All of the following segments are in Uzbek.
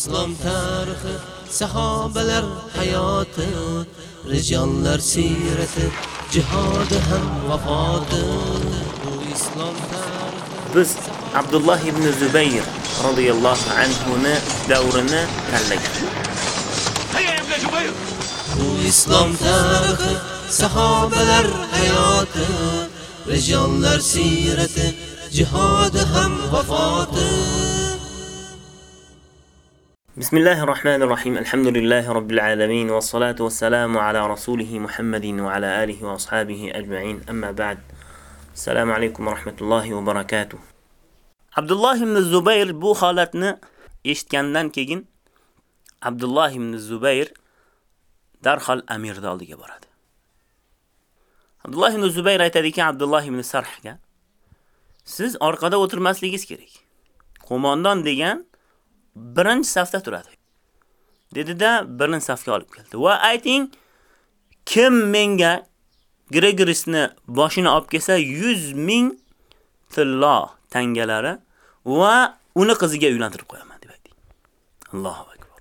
islom tarixi sahobalar hayoti rijonlar siyrati jihodi ham vafoti. Bu islom tarixi biz Abdullah ibn Zubayr radhiyallohu anhu ni davrini tanlagan. bu islom tarixi sahobalar hayoti rijonlar siyrati jihodi ham vafoti بسم الله الرحمن الرحيم الحمد لله رب العالمين والصلاة والسلام على رسوله محمد وعلى آله وأصحابه أجمعين أما بعد السلام عليكم ورحمة الله وبركاته عبد الله بن الزبير bu holatni eshitgandan keyin Abdullah ibn Zubayr darhol amirni oldiga boradi. Abdullah ibn Zubayr aytadiki Abdullah ibn Sarhga siz orqada o'tirmasligingiz kerak. Qo'mondon degan birinchi safda turadi. Dedida birinchi safga olib keldi. Va ayting, kim menga Gregorisni boshini olib kelsa 100 ming tillo tangalari va uni qiziga uylantirib qo'yaman deb aytdi. Allohu akbar.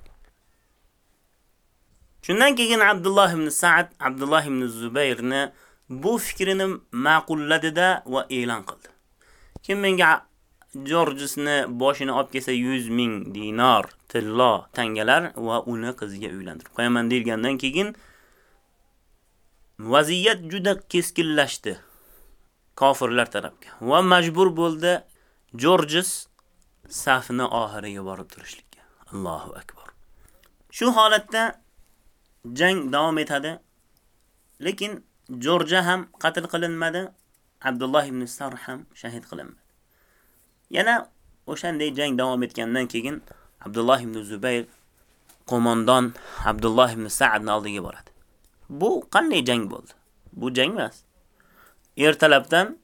Shundan keyin Abdulloh ibn Sa'd Abdulloh ibn Zubayrni bu fikrini ma'qulladida va e'lon qildi. Kim menga Georgesni boshini olib kelsa 100 ming dinar, tillo, tangalar va uni qiziga uylantirib qo'yaman deilgandan keyin vaziyat juda keskinlashdi kofirlar tarafga va majbur bo'ldi Georges safni oxiriga borib turishlikka. Allohu akbar. Shu holatda jang davom etadi. Lekin Georgia ham qatl qilinmadi, Abdullah ibn Sar ham shahid qilinmadi. Yana o'shanday jang davom etgandan keyin Abdulloh ibn Zubayr qo'mondon Abdulloh ibn Sa'dni oldiga boradi. Bu qanday jang bo'ldi? Bu jang emas. Ertalabdan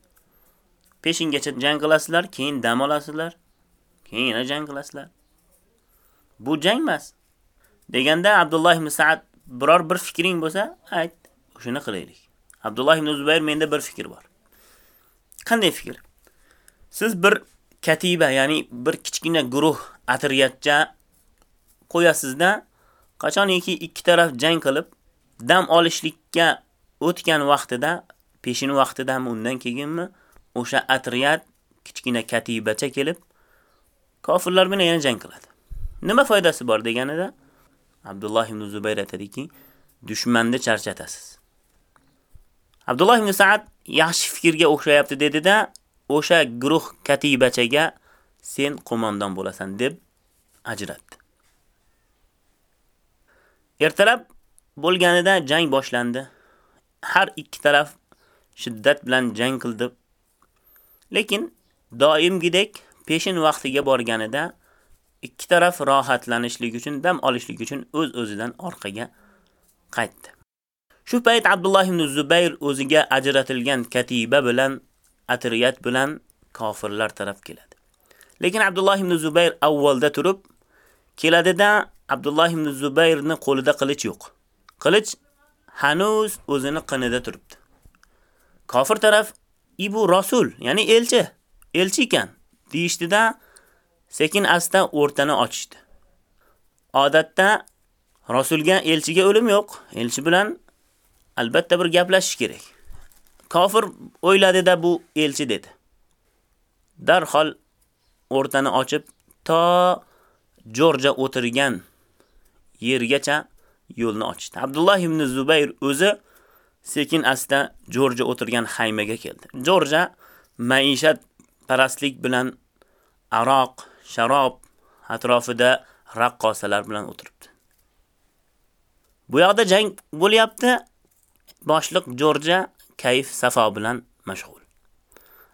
peshingacha jang qilasizlar, keyin dam olasizlar, keyin yana jang qilasizlar. Bu jang emas. Deganda Abdulloh ibn Sa'd biror bir fikring bo'lsa, ayt, shuni qilaylik. Abdulloh ibn Zubayr menda bir fikr bor. Qanday fikr? Siz bir katiba, ya'ni bir kichkina guruh atriyatcha qo'yasizda, qachoniki ikki taraf jang qilib, dam olishlikka o'tgan vaqtida, peshin vaqtidami, undan keyinmi o'sha atriyat kichkina katibacha kelib kofirlar bilan yana jang qiladi. Nima foydasi bor deganida Abdulloh ibn Zubayr aytadiki, dushmanni charchatasiz. Abdulloh ibn Sa'd yaxshi fikrga o'xshayapti dedida o'sha guruh katibachaga sen qo'mondon bo'lasan deb ajratdi. Ertalab bo'lganida jang boshlandi. Har ikki taraf shiddat bilan jang qildi. Lekin doimgidek peshin vaqtiga borganida ikki taraf rohatlanishlik uchun, dam olishlik uchun o'z-o'zidan orqaga qaytdi. Shu payt Abdulloh ibn Zubayr o'ziga ajratilgan katiba bilan atriyat bilan kofirlar taraf keladi. Lekin Abdulloh ibn Zubayr avvalda turib keladida Abdulloh ibn Zubayrning qo'lida qilich yo'q. Qilich hanuz o'zini qinida turibdi. Kofir taraf Ibu Rasul, ya'ni elchi, elchi ekan deyishdida sekin asta o'rtani ochishdi. Odatda Rasulga elchiga o'lim yo'q. Elchi bilan albatta bir gaplashish kerak. Kofir o'yladi-da bu elchi dedi. Darhol o'rtani ochib to Jorja o'tirgan yergacha yo'lni ochdi. Abdullah ibn Zubayr o'zi sekin asta Jorja o'tirgan xaymaga keldi. Jorja maishat parastlik bilan aroq, sharob atrofida raqqosalar bilan o'tiribdi. Bu yoqda jang bo'lyapti. Boshliq Jorja kayf safo bilan mashg'ul.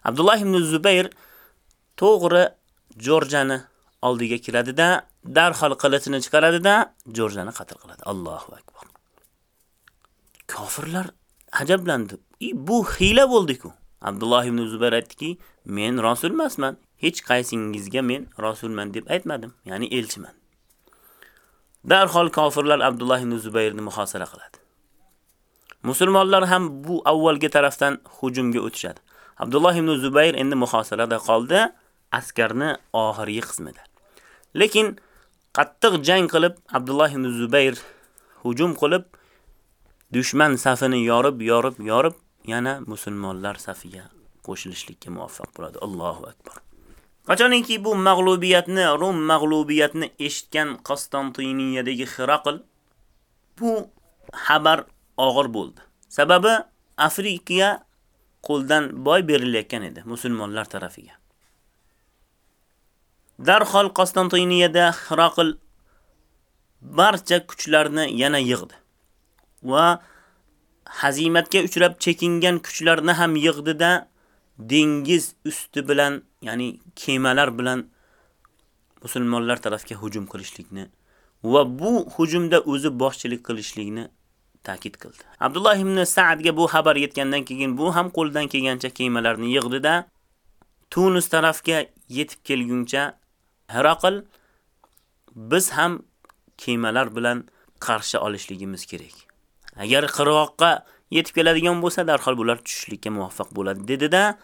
Abdullah ibn Zubayr to'g'ri Jorjani oldiga kiradi-da, darhol qilichini chiqaradida, Jorjani qatl qiladi. Allohu akbar. Kofirlar ajablandi. Bu hiyla bo'ldi-ku. Abdullah ibn Zubayr aytdiki, men rasul emasman. Hech qaysingizga men rasulman deb aytmadim, ya'ni elchiman. Darhol kofirlar Abdullah ibn Zubayrni muhosara qiladi. Musulmonlar ham bu avvalgi tarafdan hujumga o'tishadi. Abdullah ibn Zubayr endi muhosarada qoldi, askarni oxirgi qismida. Lekin qattiq jang qilib Abdulloh ibn Zubayr hujum qilib dushman safini yorib, yorib, yorib yana musulmonlar safiga qo'shilishlikka muvaffaq bo'ladi. Allohu akbar. Qachonki bu mag'lubiyatni, Rum mag'lubiyatni eshitgan Konstantiniyadagi Xiraql bu xabar og'ir bo'ldi. Sababi Afrikaga qo'ldan boy berilayotgan edi musulmonlar tarafiga. Darhol Konstantiniyada Xiraql barcha kuchlarni yana yig'di va hazimatga uchrab chekingan kuchlarni ham yig'dida dengiz usti bilan, ya'ni kemalar bilan musulmonlar tarafga hujum qilishlikni va bu hujumda o'zi boshchilik qilishlikni ta'kid qildi. Abdulloh ibn Sa'dga bu xabar yetgandan keyin bu ham qo'ldan kelgancha kemalarni yig'dida Tunis tarafga yetib kelguncha Herakl biz ham kemalar bilan qarshi olishligimiz kerak. Agar qirg'oqqa yetib keladigan bo'lsa, darhol bular tushishlikka muvaffaq bo'ladi dedi-da,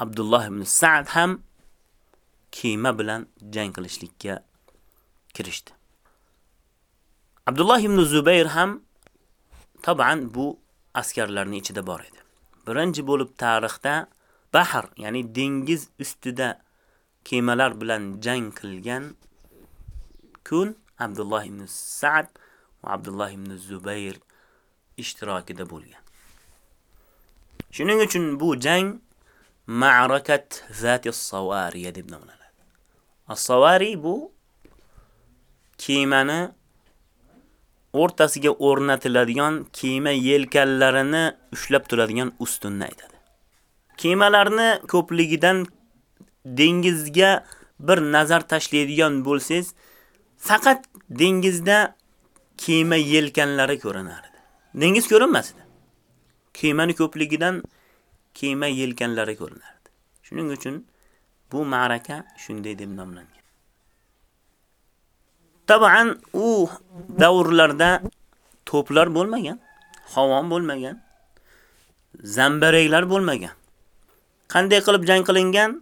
Abdulloh ibn Sa'd ham kema bilan jang qilishlikka kirishdi. Abdulloh ibn Zubayr ham taban bu askarlarning ichida bor edi. Birinchi bo'lib tarixda bahr, ya'ni dengiz ustida kemalar bilan jang qilgan kun Abdulloh ibn Sa'd va Abdulloh ibn Zubayr ishtirokida bo'lgan. Shuning uchun bu jang ma'rakat zati as-sawariya deb nomlanadi. As-sawari bu kemani o'rtasiga o'rnatiladigan kema yelkanlarini ushlab turadigan ustunni aytadi. Kemalarni ko'pligidan dengizga bir nazar tashlaydigan bo'lsangiz, faqat dengizda kema yelkanlari ko'rinar edi. Dengiz ko'rinmasdi. Kemani ko'pligidan kema yelkanlari ko'rinardi. Shuning uchun bu ma'raka shunday deb nomlangan. Taban u davrlarda to'plar bo'lmagan, havon bo'lmagan, zambareklar bo'lmagan. Qanday qilib jang qilingan?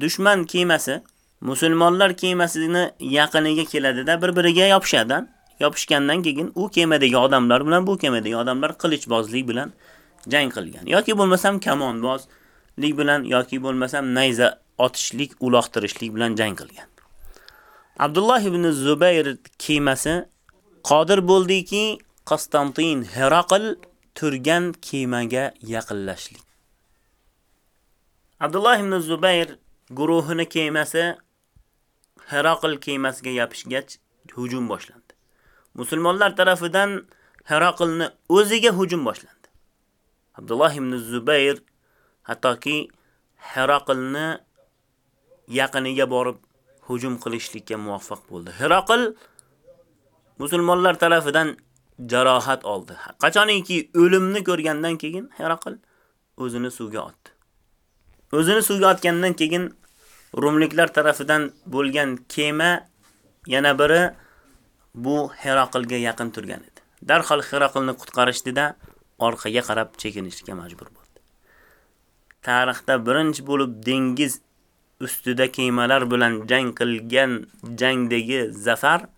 Dushman kemasi musulmonlar kemasini yaqiniga keladida bir-biriga yopishadi. Yopishgandan keyin u kemadagi odamlar bilan bu kemadagi odamlar qilichbozlik bilan jang qilgan yoki bo'lmasam kamonbozlik bilan yoki bo'lmasam nayza otishlik, uloqtirishlik bilan jang qilgan. Abdulloh ibn Zubayr kemasi qodir bo'ldiki, Konstantin Herakl turgan kemaga yaqinlashlik. Abdulloh ibn Zubayr guruhini kemasi Herakl kemasiga yapishgach hujum boshlandi. Musulmonlar tarafidan Heraklni o'ziga hujum boshlandi. Abdullah ibn Zubayr hattoki Heraklni yaqiniga borib hujum qilishlikka muvaffaq bo'ldi. Hiroqil musulmonlar tarafidan jarohat oldi. Qachoniki o'limni ko'rgandan keyin Hiroqil o'zini suvga otdi. O'zini suvga otgandan keyin Rumliklar tarafidan bo'lgan kema yana biri bu Hiroqilga yaqin turgan edi. Darhol Hiroqilni qutqarishdida orqaga qarab chekinishga majbur bo'ldi. Tarixda birinchi bo'lib dengiz ustida kemalar bilan jang qilgan jangdagi zafar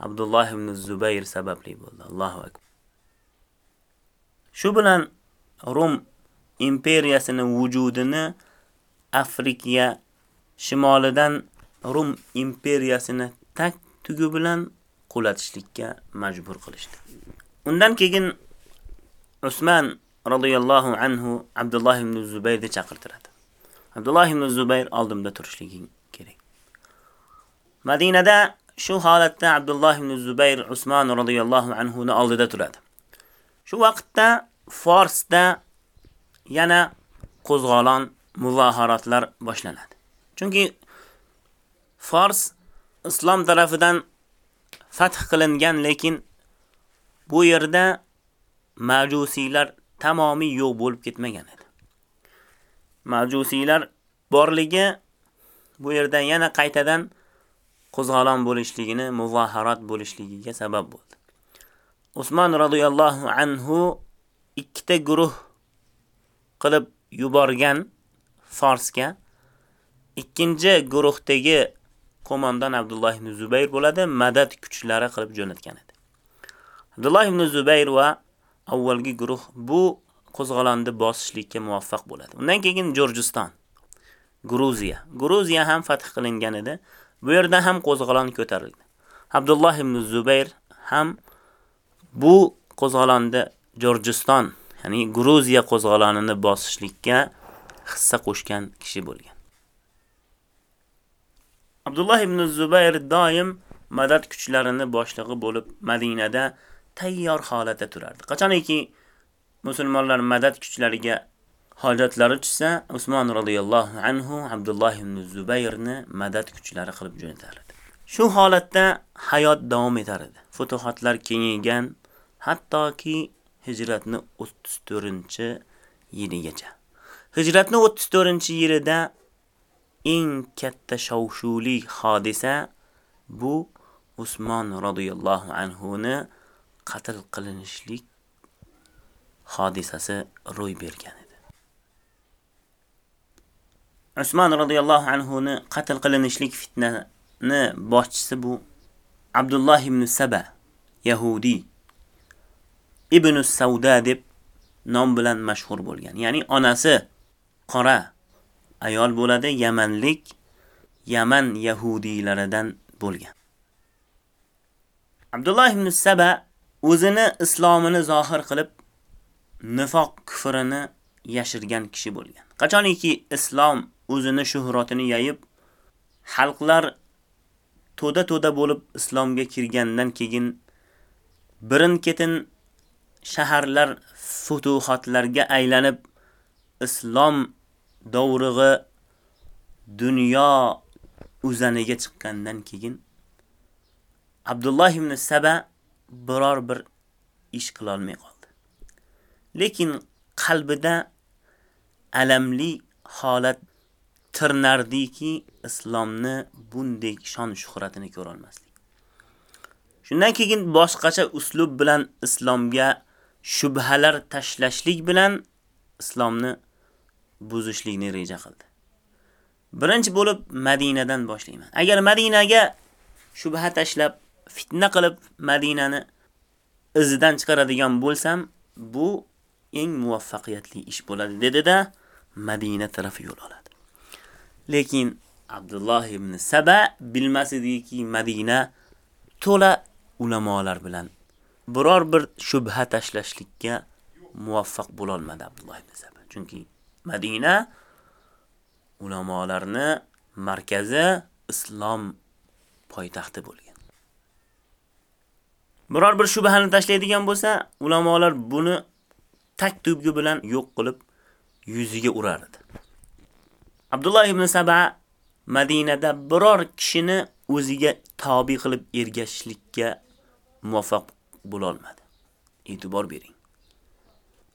Abdulloh ibn Zubayr sababli bo'ldi. Allohu akbar. Shu bilan Rum imperiyasining vujudini Afrika shimolidan Rum imperiyasini tak tugi bilan qulatishlikka majbur qilishdi. Undan keyin Usman radhiyallohu anhu Abdulloh ibn Zubayrni chaqirtiradi. Abdulloh ibn Zubayr oldimda turishligi kerak. Madinada shu holatda Abdulloh ibn Zubayr Usmon radhiyallohu anhu ni oldida turadi. Shu vaqtda Forsda yana qo'zg'olon muvaharatlar boshlanadi. Chunki Fors islom tarafidan fath qilingan, lekin bu yerda majusiylar tamomiy yo'q bo'lib ketmagan edi. Majusiylar borligi bu yerda yana qaytadan qo'zg'alon bo'lishligini, muvaharat bo'lishligiga sabab bo'ldi. Usmon radhiyallohu anhu ikkita guruh qilib yuborgan Forsga ikkinchi guruhdagi qo'mondan Abdulloh ibn Zubayr bo'ladi, madad kuchlari qilib jo'natgan edi. Abdulloh ibn Zubayr va avvalgi guruh bu qo'zg'olonni bosishlikka muvaffaq bo'ladi. Undan keyin Jorjiston, Gruziya. Gruziya ham fath qilingan edi. Bu yerda ham qo'zg'olon ko'tarildi. Abdulloh ibn Zubayr ham bu qo'zg'olonda Jorjiston, ya'ni Gruziya qo'zg'olonini bosishlikka hissa qo'shgan kishi bo'lgan. Abdulloh ibn Zubayr doim madad kuchlarini boshlig'i bo'lib Madinada tayyor holatda turardi. Qachonki musulmonlar madad kuchlariga hojatlari tushsa, Usmon radhiyallohu anhu Abdulloh ibn Zubayrni madad kuchlari qilib jo'natardi. Shu holatda hayot davom etar edi. Futuhatlar kengaygan, hattoki hijratni 34-yiligacha. Hijratni 34-yilida eng katta shovshuvli hodisa bu Usmon radhiyallohu anhu ni qatl qilinishlik hodisasi ro'y bergan edi. Usmon radhiyallohu anhu ni qatl qilinishlik fitnani boshchisi bu Abdulloh ibn Saba, Yahudi Ibn Sauda deb nom bilan mashhur bo'lgan. Ya'ni onasi qora ayol bo'ladi, Yamanlik, Yaman yahudiylaridan bo'lgan. Abdulloh ibn Saba o'zini islomini zohir qilib nifoq kufrini yashirgan kishi bo'lgan. Qachoniki islom o'zini shuhratini yayib, xalqlar to'da-to'da bo'lib islomga kirgandan keyin birin-ketin shaharlar futuhatlarga aylanib islom davrig'i dunyo uzaniga chiqqandan keyin Abdullah ibn Saba biror bir ish qila olmay qoldi. Lekin qalbida alamli holat tirnardiki, islomni bunday shon shuhratini ko'ra olmaslik. Shundan keyin boshqacha uslub bilan islomga shubhalar tashlashlik bilan islomni buzishlikni reja qildi. Birinchi bo'lib Madinadan boshlayman. Agar Madinaga shubha tashlab, fitna qilib Madinani izidan chiqaradigan bo'lsam, bu eng muvaffaqiyatli ish bo'ladi dedi-da, Madina taraf yo'l oladi. Lekin Abdulloh ibn Saba bilmas ediki, Madina to'la ulamolar bilan biror bir shubha tashlashlikka muvaffaq bo'la olmadi Abdulloh ibn Saba. Chunki Madina ulamolarni markazi islom poytaxti bo'lgan. Biror bir shubhani tashlaydigan bo'lsa, ulamolar buni tak tubgi bilan yo'q qilib yuziga urardi. Abdulloh ibn Saba Madinada biror kishini o'ziga tobi qilib ergashishlikka muvaffaq bo'la olmadi. E'tibor bering.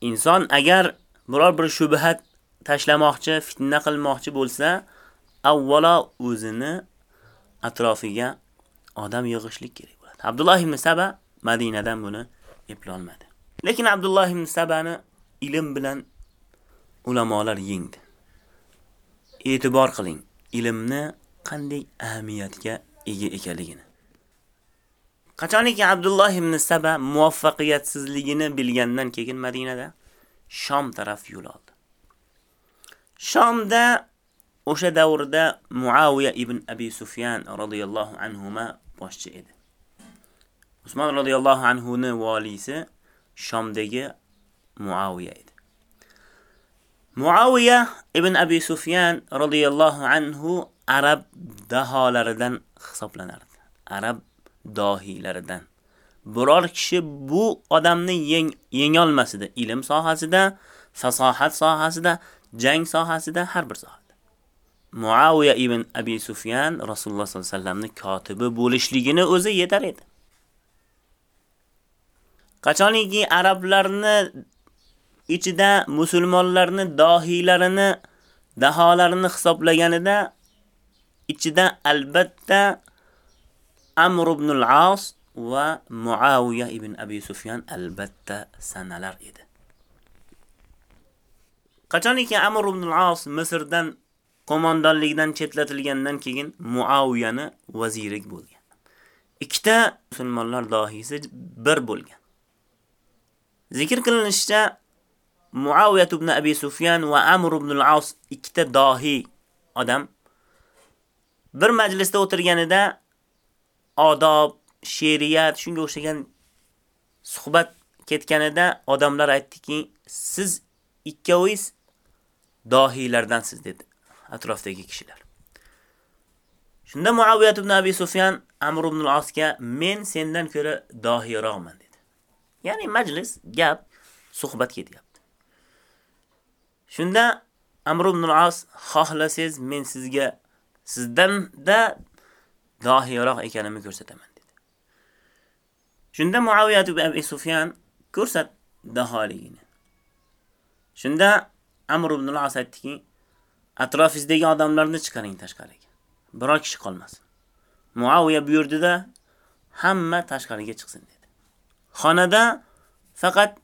Inson agar biror bir shubha tashlamoqchi, fitna qilmoqchi bo'lsa, avvalo o'zini atrofiga odam yig'ishlik kerak bo'ladi. Abdulloh ibn Saba Madinadan buni eplolmadi. Lekin Abdulloh ibn Sabani ilm bilan ulamolar yengdi. E'tibor qiling, ilmni qanday ahamiyatga ega ekanligini. Qachoniki Abdulloh ibn Saba muvaffaqiyatsizligini bilgandan keyin Madinada Shom taraf yo'l oldi. Shomda o'sha davrda Muaviya ibn Abi Sufyan radhiyallohu anhuma boshchi edi. Usmon radhiyallohu anhu ni valisi Shomdagi Muaviya edi. Muaviya ibn Abi Sufyan radhiyallohu anhu arab daholaridan hisoblanardi. Arab dohiylaridan. Biror kishi bu odamni yeng yenga olmasdi ilm sohasida, fasohat sohasida, jang sohasida, har bir sohada. Muaviya ibn Abi Sufyan Rasululloh sollallohu alayhi vasallamning kotibi bo'lishligini o'zi yetar edi. Qachoniki arablarni ichida musulmonlarni dohiylarini, daholarini hisoblaganida ichida albatta Amr ibn al-As va Muawiya ibn Abi Sufyan albatta sanalar edi. Qachoniki Amr ibn al-As Misrdan qo'mondonlikdan chetlatilgandan keyin Muawiyani vazirik bo'lgan. Ikkita musulmonlar dohiysi bir bo'lgan. Zikr qilinishicha Muaviyat ibn Abi Sufyan va Amr ibn al-As ikkita dohi odam bir majlisda o'tirganida odob, she'riyat, shunga o'xshagan suhbat ketganida odamlar aytdiki, siz ikkovingiz dohiylardansiz dedi atrofdagi kishilar. Shunda Muaviyat ibn Abi Sufyan Amr ibn al-Asga men sendan ko'ra dohiyroqman dedi. Ya'ni majlis, gap, suhbat ketyapti. Shunda Amr ibn al-As xohlasangiz men sizga sizdan da dohiyroq ekanimni ko'rsataman dedi. Shunda Muaviya ibn Abi Sufyan ko'rsat daholigini. Shunda Amr ibn al-As aytdiki, atrofingizdagi odamlarni chiqaring tashqariga. Biror kishi qolmasin. Muaviya buyurdi-da, hamma tashqariga chiqsin dedi. Xonada faqat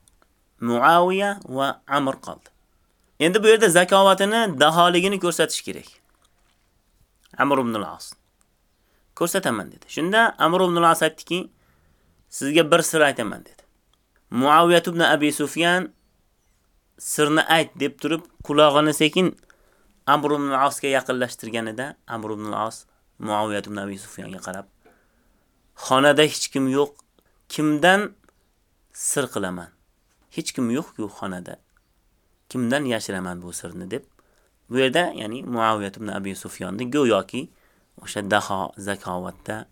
Muaviya va Amr qoldi. Endi bu yerda zakovatini, daholigini ko'rsatish kerak. Amr ibn al-As ko'rsataman dedi. Shunda Amr ibn al-As aytdiki, sizga bir sir aytaman dedi. Muaviya ibn Abi Sufyan sirni ayt deb turib, quloqini sekin Amr ibn al-Asga yaqinlashtirganida Amr ibn al-As Muaviya ibn Abi Sufyonga qarab, xonada hech kim yo'q, kimdan sir qilaman? Hech kim yo'q-ku xonada. Kimdan yashiraman bu sirni deb bu yerda, ya'ni muaviyat ibn Abi Sufyonni go'yoki o'sha daho zakovatda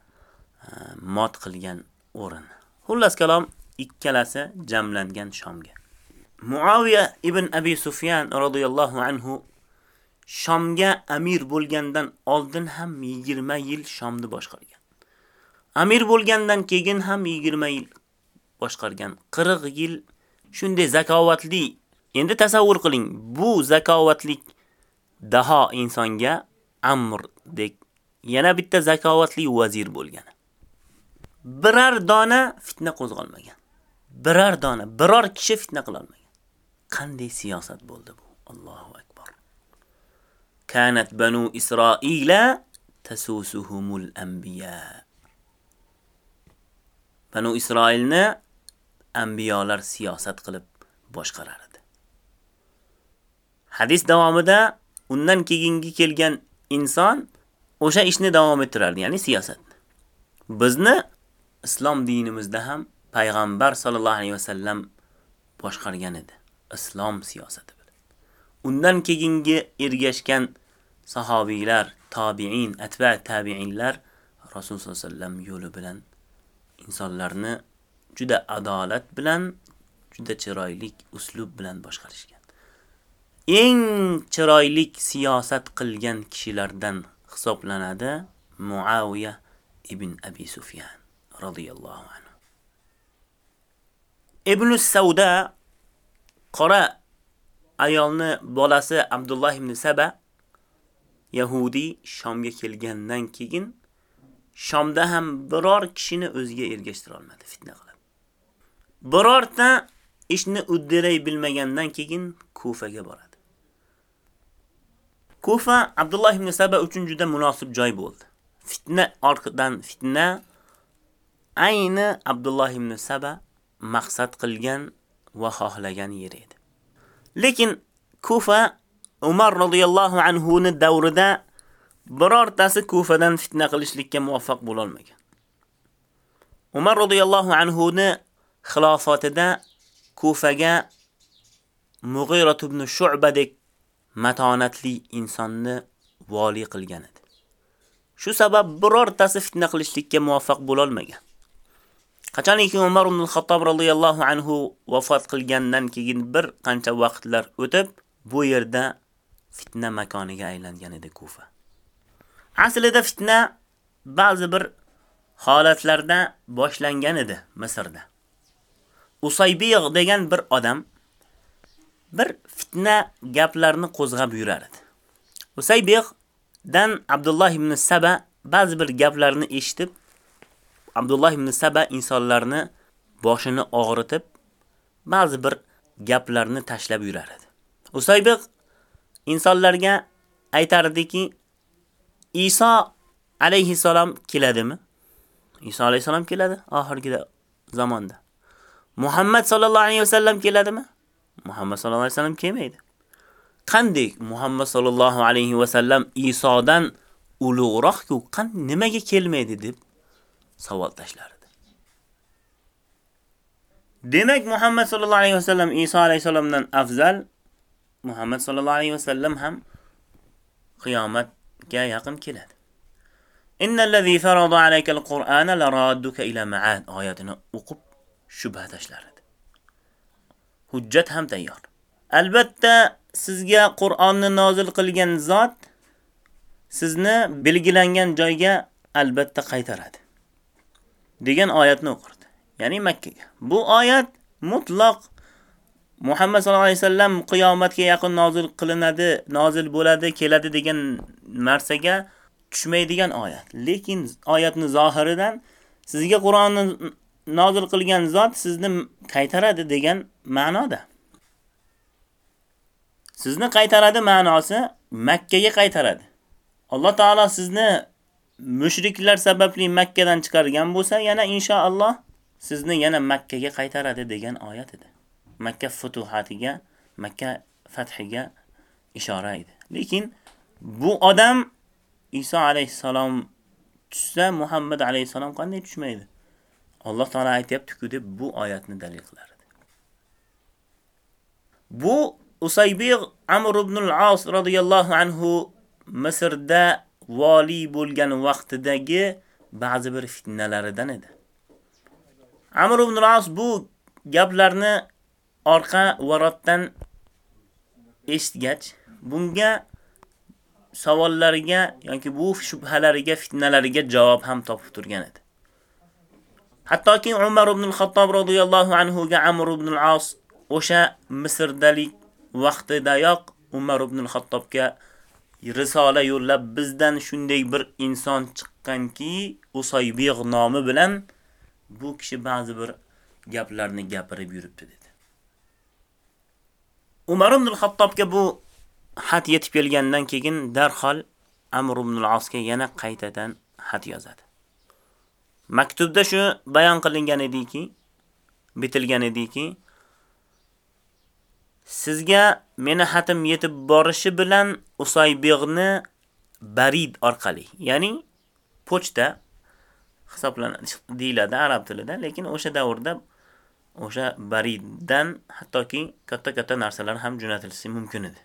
e, mot qilgan o'rin. Xullas kalom ikkalasi jamlangan Shomga. Muaviya ibn Abi Sufyan radhiyallohu anhu Shomga amir bo'lgandan oldin ham 20 yil Shomni boshqargan. Amir bo'lgandan keyin ham 20 yil boshqargan. 40 yil shunday zakovatli. Endi tasavvur qiling, bu zakovatlik daho insonga Amrdek yana bitta zakovatli vazir bo'lgan. Biror dona fitna qo'zg'almagan. Biror dona, biror kishi fitna qila olmagan. Qanday siyosat bo'ldi bu? Allohu akbar. Kanat banu Isroila tasusuhumul anbiya. Banu Isroilni anbiyolar siyosat qilib boshqarar edi. Hadis davomida undan keyingi kelgan inson o'sha ishni davom ettirardi, ya'ni siyosatni. Bizni islom dinimizda ham payg'ambar sollallohu alayhi vasallam boshqargan edi. Islom siyosati bilan. Undan keyingi ergashgan sahobiylar, tabi'in, atba tabi'inlar Rasul sollallohu alayhi vasallam yo'li bilan insonlarni juda adolat bilan, juda chiroyli uslub bilan boshqarishgan. Eng chiroyli siyosat qilgan kishilardan hisoblanadi Muaviya ibn Abi Sufyan radhiyallohu anhu. Ibn Sauda qora ayolni bolasi Abdullah ibn Saba Yahudi Shomga kelgandan keyin Shomda ham biror kishini o'ziga ergashtira olmadi fitna qilib. Birorta ishni uddiray bilmagandan keyin Kufaga boradi. Kufa Abdulloh ibn Saba uchun juda munosib joy bo'ldi. Fitna orqadan fitna ayni Abdulloh ibn Saba maqsad qilgan va xohlagan yer edi. Lekin Kufa Umar radhiyallohu anhu ni davrida birortasi Kufadan fitna qilishlikka muvaffaq bo'la olmagan. Umar radhiyallohu anhu ni xilofatida Kufaga Mughira ibn Shu'badek matonatli insonni vali qilgan edi. Shu sabab birortasi fitna qilishlikka muvaffaq bo'la olmagan. Qachonki Umar ibn al-Xattob radhiyallohu anhu vafot qilgandan keyin bir qancha vaqtlar o'tib, bu yerda fitna makoniga aylangan edi Kufa. Aslida fitna ba'zi bir holatlarda boshlangan edi Misrda. Usaybiy degan bir odam bir fitna gaplarni qo'zg'ab yurar edi. Usaybiy dan Abdulloh ibn Saba ba'zi bir gaplarni eshitib, Abdulloh ibn Saba insonlarni boshini og'ritib, ba'zi bir gaplarni tashlab yurar edi. Usaybiq insonlarga aytardiki, Iso alayhissalom keladimi? Iso alayhissalom keladi oxirgi zamonda. Muhammad sallallohu alayhi vasallam keladimi? Muhammad sallallohu alayhi vasallam kelmaydi. Qanday Muhammad sallallohu alayhi vasallam Isodan ulug'roq-ku, qan nimaga kelmaydi deb savol tashlardi. Demak, Muhammad sallallohu alayhi vasallam Iso alayhisalomdan afzal, Muhammad sallallohu alayhi vasallam ham qiyomatga yaqin keladi. Innallazi farada alayka al-Qur'ana laradduka ila ma'ad oyatini o'qib shubha tashlar edi. Hujjat ham tayyor. Albatta sizga Qur'onni nozil qilgan zot sizni belgilangan joyga albatta qaytaradi. degan oyatni o'qirdi. Ya'ni Makkaga. Bu oyat mutlaq Muhammad sallallohu alayhi vasallam qiyomatga yaqin nozil qilinadi, nozil bo'ladi, keladi degan narsaga tushmaydigan oyat. Lekin oyatni zohiridan sizga Qur'onni nozil qilgan zot sizni qaytaradi degan ma'noda. Sizni qaytaradi ma'nosi Makka ga qaytaradi. Alloh taolo sizni mushriklar sababli Makka dan chiqargan bo'lsa, yana inshaalloh sizni yana Makka ga qaytaradi degan oyat edi. Makka futuhatiga, Makka fathiga ishora edi. Lekin bu odam Iso alayhisalom tushsa Muhammad alayhisalom qanday tushmaydi? Alloh taolo aytayapti-ku deb bu oyatni dalil qilardi. Bu Usaybiq Amr ibn al-As radhiyallohu anhu Misrda vali bo'lgan vaqtidagi ba'zi bir fitnalaridan edi. Amr ibn al-As bu gaplarni orqa varotdan eshitgach, bunga savollariga yoki bu shubhalariga, fitnalariga javob ham topib turgan edi. Hattoki Umar ibn al-Xattob radhiyallohu anhu ga Amr ibn al-As o'sha Misrdalik vaqtidayoq Umar ibn al-Xattobga risola yo'llab bizdan shunday bir inson chiqqanki, Usaybiq nomi bilan bu kishi ba'zi bir gaplarni gapirib yuribdi dedi. Umar ibn al-Xattobga bu xat yetib kelgandan keyin darhol Amr ibn al-Asga yana qaytadan xat yozadi. Maktubda shu bayon qilingan ediki, bitilgan ediki, sizga meni xatim yetib borishi bilan Usaybig'ni barid orqali, ya'ni pochta hisoblanadi deyiladi arab tilida, lekin o'sha davrda o'sha bariddan hattoki katta-katta narsalar ham jo'natilishi mumkin edi.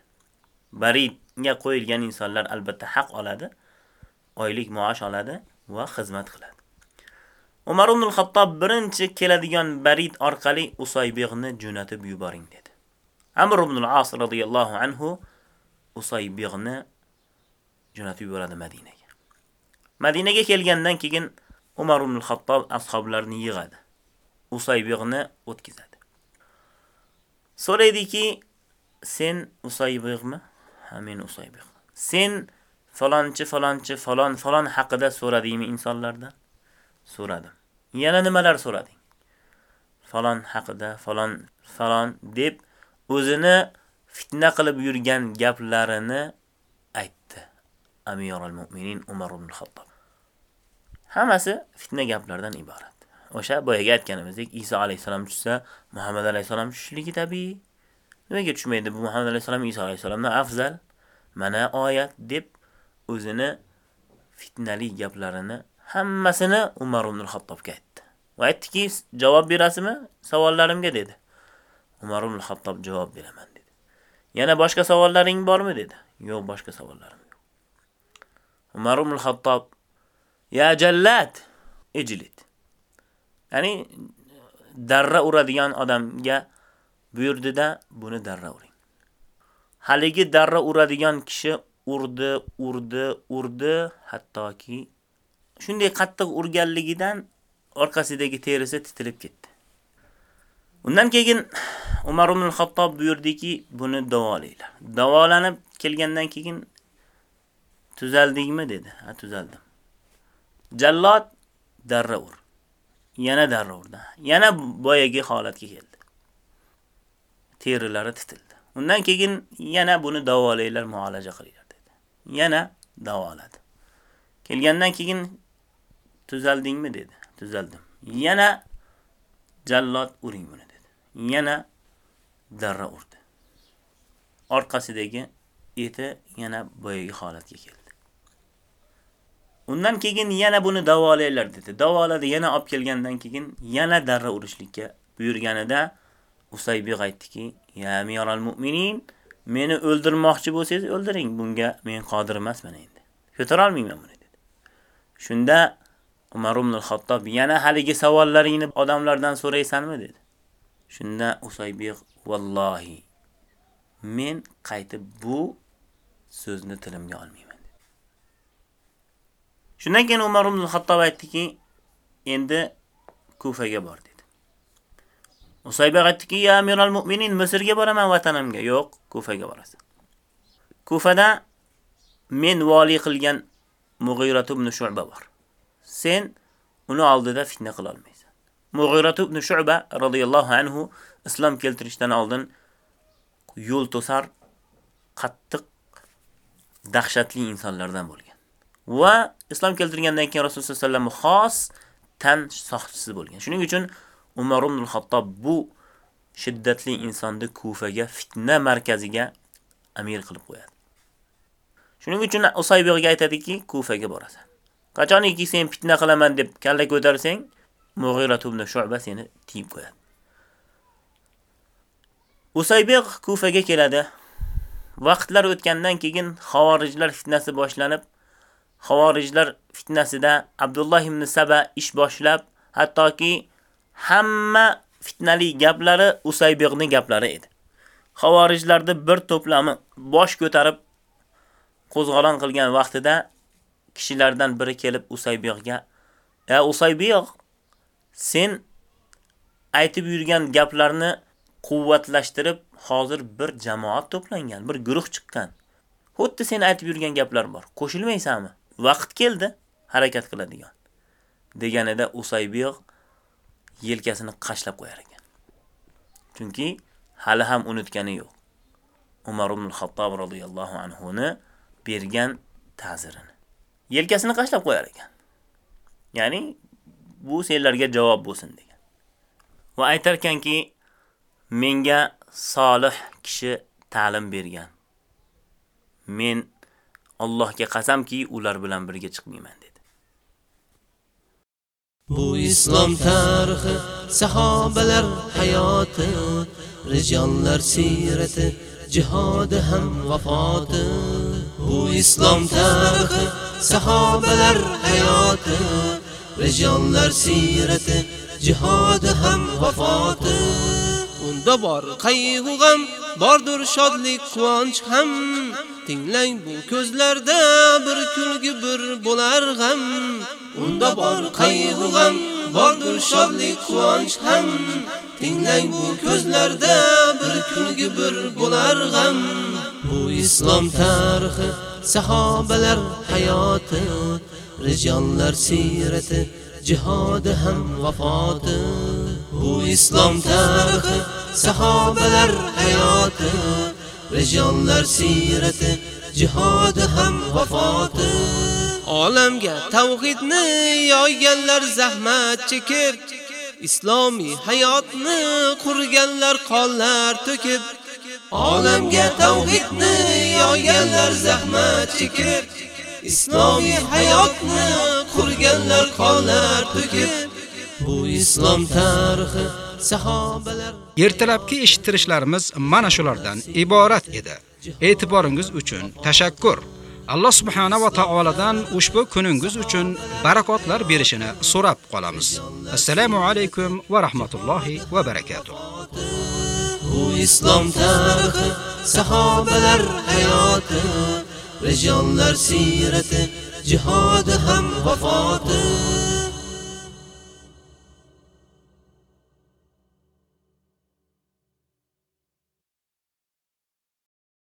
Baridga qo'yilgan insonlar albatta haq oladi, oylik maosh oladi va xizmat qiladi. Umar ibn al-Xattob birinchi keladigan barid orqali Usaybig'ni jo'natib yuboring dedi. Amr ibn al-As radhiyallohu anhu Usaybig'ni jo'natib yuboradi Madinaga. Madinaga kelgandan keyin Umar ibn al-Xattob ashoblarini yig'adi. Usaybig'ni o'tkazadi. So'raydiki, sen Usaybig'mi? Ha, men Usaybig'. Sen falonchi falonchi falon falon haqida so'radingmi insonlardan? So'radim. Yana nimalar so'rading? Falon haqida, falon falon deb o'zini fitna qilib yurgan gaplarini aytdi. Amirul Mu'minin Umar ibn Xattob. Hammasi fitna gaplardan iborat. O'sha boyaga aytganimizdek, Iso alayhisalom tushsa, Muhammad alayhisalom tushishligi tabiiy. Nimaga tushmaydi? Bu Muhammad alayhisalom Iso alayhisalomdan afzal. Mana oyat deb o'zini fitnali gaplarini hammasini Umar ibn Xattobga aytdi. Va aytdiki, javob berasizmi savollarimga dedi. Umar ibn Xattob javob beraman dedi. Yana boshqa savollaring bormi dedi. Yo'q, boshqa savollarim yo'q. Umar ibn Xattob ya jallat ijlit. Ya'ni darra uradigan odamga buyurdida buni darra uring. Haligi darra uradigan kishi urdi, urdi, urdi, hattoki shunday qattiq urganligidan orqasidagi terisi titilib ketdi. Undan keyin Umar ibn al-Xattob buyurdiki, buni davolanglar. Davolanib kelgandan keyin tuzaldingmi dedi. Ha, tuzaldim. Jallod darra ur. Yana darra urdi. Yana boyagi holatga keldi. Terilari titildi. Undan keyin yana buni davolanglar, muolaja qilinglar dedi. Yana davoladi. Kelgandan keyin tuzaldingmi dedi. Tuzaldim. Yana jallod uring buni dedi. Yana darra urdi. Orqasidagi eti yana boyagi holatga keldi. Undan keyin yana buni davolaylar dedi. Davoladi, yana olib kelgandan keyin yana darra urishlikka buyurganida Usaybiq aytdiki: "Ya amiral mu'minin, meni o'ldirmoqchi bo'lsangiz o'ldiring, bunga men qodir emasman endi. Ko'tara olmayman buni" dedi. Shunda Umar ibn al-Xattob yana haligi savollaringni odamlardan so'raysanmi dedi. Shunda Usaybiq vallohi men qaytib bu so'zni tilimga olmayman dedi. Shundan keyin Umar ibn al-Xattob aytdiki, endi Kufaga bor dedi. Usaybiq aytdiki, "Ya amiral mu'minin, Misrga boraman vatanimga." Yo'q, Kufaga borasan. Kufada men vali qilgan Mughirat ibn Shu'ba bor. Sen uni oldida fitna qila olmaysan. Mughirat ibn Shu'ba radhiyallohu anhu islom keltirishdan oldin yo'l to'sar qattiq dahshatli insonlardan bo'lgan. Va islom keltirgandan keyin Rasululloh sollallohu alayhi vasallam xos tan soqchisi bo'lgan. Shuning uchun Umar ibn al-Xattob bu shiddatli insonni Kufaga fitna markaziga amir qilib qo'yadi. Shuning uchun Usaybiga aytadiki, Kufaga borasan. Qachoniki sen fitna qilaman deb kalla ko'tarsang, Mughira ibn Shu'ba seni tiyib qo'yadi. Usaybiq Kufaga keladi. Vaqtlar o'tgandan keyin Xavorijlar fitnasi boshlanib, Xavorijlar fitnasida Abdullah ibn Saba ish boshlab, hattoki hamma fitnali gaplari Usaybiqning gaplari edi. Xavorijlarda bir to'plami bosh ko'tarib qo'zg'olon qilgan vaqtida kishilardan biri kelib Usaybiqga: "Ya Usaybiq, sen aytib yurgan gaplarni quvvatlashtirib, hozir bir jamoat to'plangan, bir guruh chiqqan. Xuddi sen aytib yurgan gaplar bor. Qo'shilmaysanmi? Vaqt keldi harakat qiladigan." deganida Usaybiq yelkasini qashlab qo'yar ekan. Chunki hali ham unutgani yo'q. Umar ibn Xattob radhiyallohu anhu ni bergan ta'zirini. Yelkasini qashlab qo'yar ekan. Ya'ni bu senlarga javob bo'lsin degan. Va aytar ekanki, menga solih kishi ta'lim bergan. Men Allohga qasamki, ular bilan birga chiqmayman dedi. Bu islom tarixi, sahobalar hayoti, rijonlar sirati, jihodi ham vafoti. Bu islom tarixi, sahobalar hayoti, rijonlar sirati, jihodi ham vafoti. Unda bor qayg'u ham, bordir shodlik, quvonch ham. Tinglang bu ko'zlarda bir kulgi bir bo'lar g'am. Unda bor qayg'u ham, bordir shodlik, quvonch ham. Tinglang bu ko'zlarda bir kulgi bir bo'lar g'am. Bu islom tarixi, sahobalar hayoti, rijollar sirati, jihodi ham vafoti. Bu islom tarixi, sahobalar hayoti, rijollar sirati, jihodi ham vafoti. Olamga tavhidni yoyganlar zahmat chekib, islomiy hayotni qurganlar qonlar to'kib, olamga tavhidni yoyganlar zahmat chekib, islomiy hayotni qurganlar qonlar to'kib, bu islom tarixi sahobalar Ertalabki eshittirishlarimiz mana shulardan iborat edi. E'tiboringiz uchun tashakkur. Alloh subhanahu va taoladan ushbu kuningiz uchun barakotlar berishini so'rab qolamiz. Assalomu alaykum va rahmatullohi va barakatuh. Bu islom tarixi, sahobalar hayoti, rijollar sirati, jihodi ham vafoti.